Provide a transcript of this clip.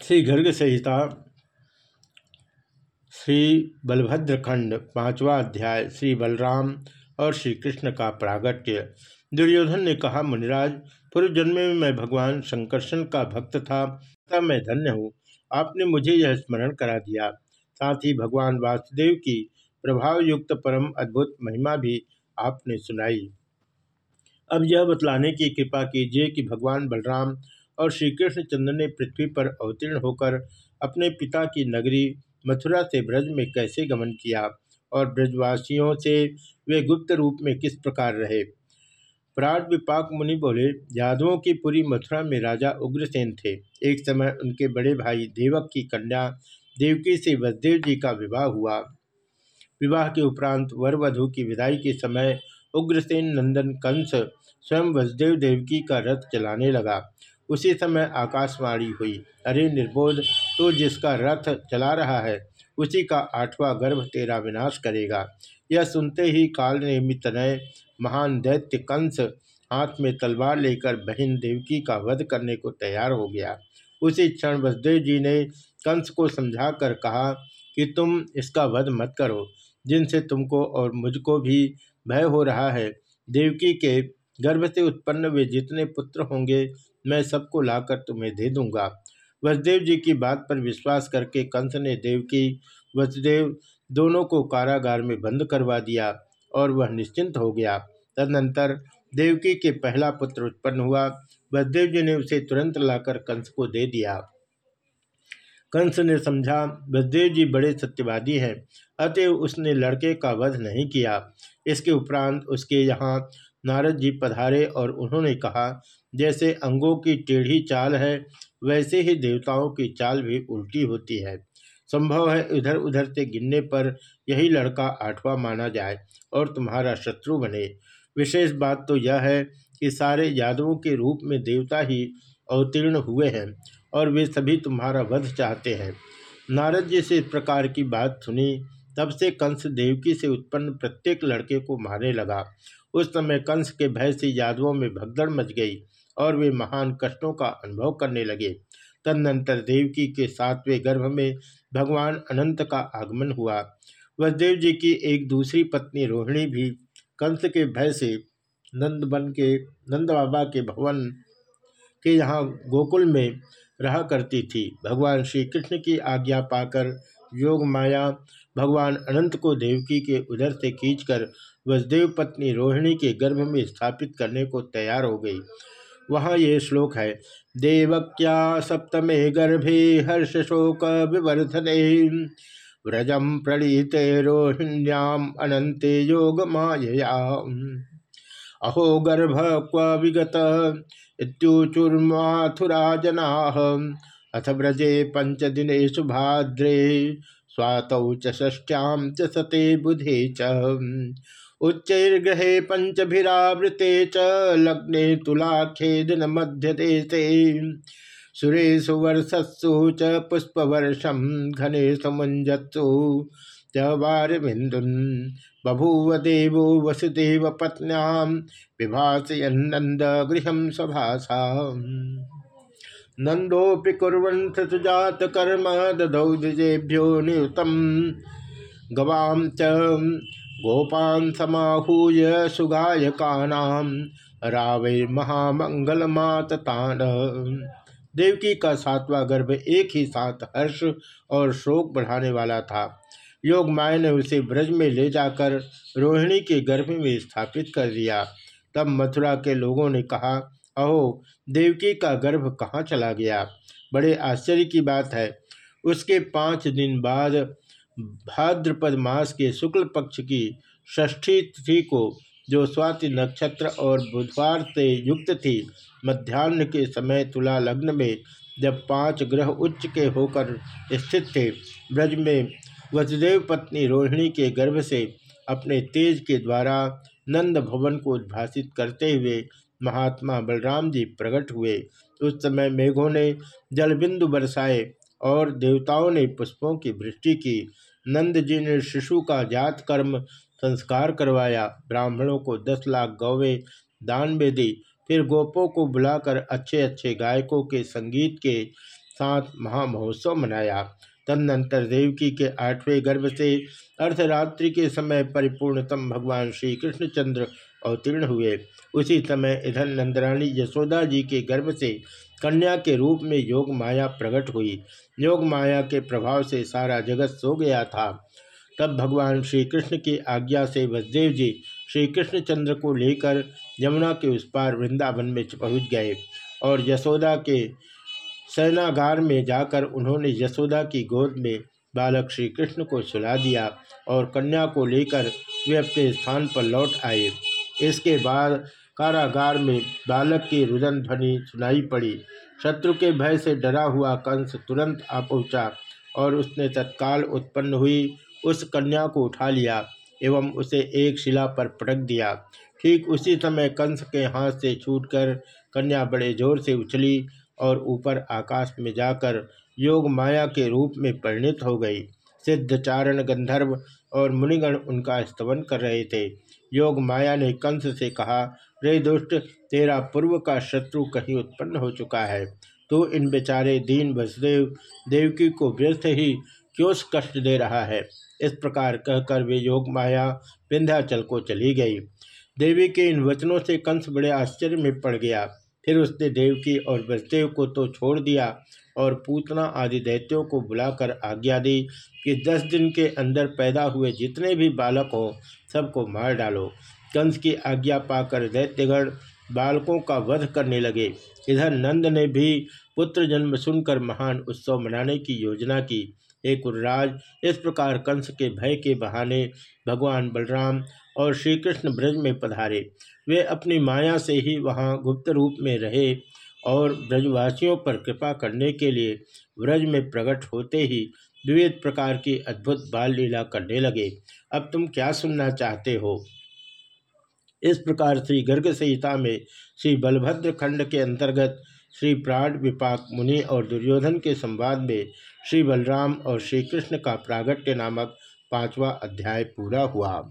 श्री गर्ग संहिता, श्री बलभद्र खंड पांचवा अध्याय, श्री बलराम और श्री कृष्ण का प्रागट्य। दुर्योधन ने कहा, मुनिराज, पूर्व जन्म में मैं भगवान शंकरशन का भक्त था, तब मैं धन्य हूँ। आपने मुझे यह स्मरण करा दिया। साथ ही भगवान वासुदेव की प्रभाव युक्त परम अद्भुत महिमा भी आपने सुनाई। अब यह बतलाने की कृपा कीजिए कि भगवान बलराम और श्री कृष्णचंद्र ने पृथ्वी पर अवतीर्ण होकर अपने पिता की नगरी मथुरा से ब्रज में कैसे गमन किया और ब्रजवासियों से वे गुप्त रूप में किस प्रकार रहे? प्राण विपाक मुनि बोले, यादवों की पूरी मथुरा में राजा उग्रसेन थे। एक समय उनके बड़े भाई देवक की कन्या देवकी से वसुदेव जी का विवाह हुआ। विवाह के उपरांत वर वधु की विदाई के समय उग्रसेन नंदन कंस स्वयं वसुदेव देवकी का रथ चलाने लगा। उसी समय आकाशवाणी हुई। अरे निर्बोध तो जिसका रथ चला रहा है, उसी का आठवां गर्भ तेरा विनाश करेगा। यह सुनते ही काल नियमित नय महान दैत्य कंस, हाथ में तलवार लेकर बहन देवकी का वध करने को तैयार हो गया। उसी क्षण वसुदेव जी ने कंस को समझाकर कहा कि तुम इसका वध मत करो। जिनसे तुमको और मुझको भी भय हो रहा है, देवकी के गर्भ से उत्पन्न वे जितने पुत्र होंगे, मैं सबको लाकर तुम्हें दे दूँगा। वसुदेव जी की बात पर विश्वास करके कंस ने देवकी वसुदेव, दोनों को कारागार में बंद करवा दिया और वह निश्चिंत हो गया। तदनंतर देवकी के पहला पुत्र उत्पन्न हुआ। वसुदेव जी ने उसे तुरंत लाकर कंस को दे दिया। कंस ने समझा, वसुदेव जी बड़े सत्यवादी हैं, अतएव उसने लड़के का वध नहीं किया। इसके उपरांत उसके यहाँ नारद जी पधारे और उन्होंने कहा, जैसे अंगों की टेढ़ी चाल है, वैसे ही देवताओं की चाल भी उल्टी होती है। संभव है इधर उधर से गिनने पर यही लड़का आठवां माना जाए और तुम्हारा शत्रु बने। विशेष बात तो यह है कि सारे यादवों के रूप में देवता ही अवतीर्ण हुए हैं और वे सभी तुम्हारा वध चाहते हैं। नारद जी से इस प्रकार की बात सुनी, तब से कंस देवकी से उत्पन्न प्रत्येक लड़के को मारने लगा। उस समय कंस के भय से यादवों में भगदड़ मच गई और वे महान कष्टों का अनुभव करने लगे। तदनंतर देवकी के सातवें गर्भ में भगवान अनंत का आगमन हुआ। वसुदेव जी की एक दूसरी पत्नी रोहिणी भी कंस के भय से नंद बन के, नंद बाबा के भवन के यहाँ गोकुल में रहा करती थी। भगवान श्री कृष्ण की आज्ञा पाकर योग माया भगवान अनंत को देवकी के उधर से खींचकर वसुदेव पत्नी रोहिणी के गर्भ में स्थापित करने को तैयार हो गई। वहाँ ये श्लोक है, देवक्या सप्तमे गर्भे हर्ष शोक विवर्धने व्रजम प्रणीते रोहिण्याम अनंते योग माया अहो गर्भ क्व विगत इत्युचुर्माथुरा जना अथ व्रजे पंचदिनेशु भाद्रे स्वातौ च षष्ट्यां च सते बुधे च। उच्चैर्ग्रहे पंचभिरावृते च, लग्ने तुलाखेदन मध्य देशे सुरेशु वर्षस्सु च पुष्पवर्षम घने समुंजत्सु च वारबिंदुन बभूव देवो वसुदेव पत्न्याम विभाषयन्नंद गृह सभाषा नंदोपि कुरन सुजात कर्म दधौ द्विजेभ्यो नियुतम। गवाम च गोपान समाहूय सुगायकानाम रावे महामंगल देवकी का सातवां गर्भ एक ही साथ हर्ष और शोक बढ़ाने वाला था। योग माया ने उसे ब्रज में ले जाकर रोहिणी के गर्भ में स्थापित कर दिया। तब मथुरा के लोगों ने कहा अहो देवकी का गर्भ कहाँ चला गया? बड़े आश्चर्य की बात है। उसके पाँच दिन बाद भाद्रपद मास के शुक्ल पक्ष की षष्ठी तिथि को, जो स्वाति नक्षत्र और बुधवार से युक्त थी मध्यान्ह के समय तुला लग्न में जब पाँच ग्रह उच्च के होकर स्थित थे, ब्रज में वसुदेव पत्नी रोहिणी के गर्भ से अपने तेज के द्वारा नंद भवन को उद्भाषित करते हुए महात्मा बलराम जी प्रकट हुए। उस समय मेघों ने जलबिंदु बरसाए और देवताओं ने पुष्पों की वृष्टि की। नंद जी ने शिशु का जात कर्म संस्कार करवाया। ब्राह्मणों को दस लाख गौवें दान में दी फिर गोपों को बुलाकर अच्छे अच्छे गायकों के संगीत के साथ महामहोत्सव मनाया। तदनंतर देवकी के आठवें गर्भ से अर्धरात्रि के समय परिपूर्णतम भगवान श्री कृष्णचंद्र अवतीर्ण हुए। उसी समय इधर नंदरानी यशोदा जी के गर्भ से कन्या के रूप में योग माया प्रकट हुई। योग माया के प्रभाव से सारा जगत सो गया था। तब भगवान श्री कृष्ण की आज्ञा से वसुदेव जी श्री कृष्णचंद्र को लेकर यमुना के उस पार वृंदावन में पहुँच गए और यशोदा के सेनागार में जाकर उन्होंने यशोदा की गोद में बालक श्री कृष्ण को सुला दिया और कन्या को लेकर वे अपने स्थान पर लौट आए। इसके बाद कारागार में बालक की रुदन ध्वनि सुनाई पड़ी। शत्रु के भय से डरा हुआ कंस तुरंत आ पहुँचा और उसने तत्काल उत्पन्न हुई उस कन्या को उठा लिया एवं उसे एक शिला पर पटक दिया। ठीक उसी समय कंस के हाथ से छूटकर कन्या बड़े ज़ोर से उछली और ऊपर आकाश में जाकर योग माया के रूप में परिणित हो गई। सिद्ध चारण गंधर्व और मुनिगण उनका स्तवन कर रहे थे। योग माया ने कंस से कहा, रे दुष्ट, तेरा पूर्व का शत्रु कहीं उत्पन्न हो चुका है। तो इन बेचारे दीन वसुदेव, देवकी को व्यर्थ ही क्यों कष्ट दे रहा है? इस प्रकार कहकर वे योग माया विंध्याचल को चली गई। देवी के इन वचनों से कंस बड़े आश्चर्य में पड़ गया। फिर उसने देवकी और वसुदेव को तो छोड़ दिया और पूतना आदि दैत्यों को बुलाकर आज्ञा दी कि दस दिन के अंदर पैदा हुए जितने भी बालक हों, सबको मार डालो। कंस की आज्ञा पाकर दैत्यगण बालकों का वध करने लगे। इधर नंद ने भी पुत्र जन्म सुनकर महान उत्सव मनाने की योजना की। हे कुर्राज इस प्रकार कंस के भय के बहाने भगवान बलराम और श्री कृष्ण ब्रज में पधारे। वे अपनी माया से ही वहाँ गुप्त रूप में रहे और ब्रजवासियों पर कृपा करने के लिए ब्रज में प्रकट होते ही विविध प्रकार की अद्भुत बाल लीला करने लगे। अब तुम क्या सुनना चाहते हो? इस प्रकार श्री गर्ग संहिता में श्री बलभद्र खंड के अंतर्गत श्री प्राण विपाक मुनि और दुर्योधन के संवाद में श्री बलराम और श्री कृष्ण का प्रागट्य नामक पांचवा अध्याय पूरा हुआ।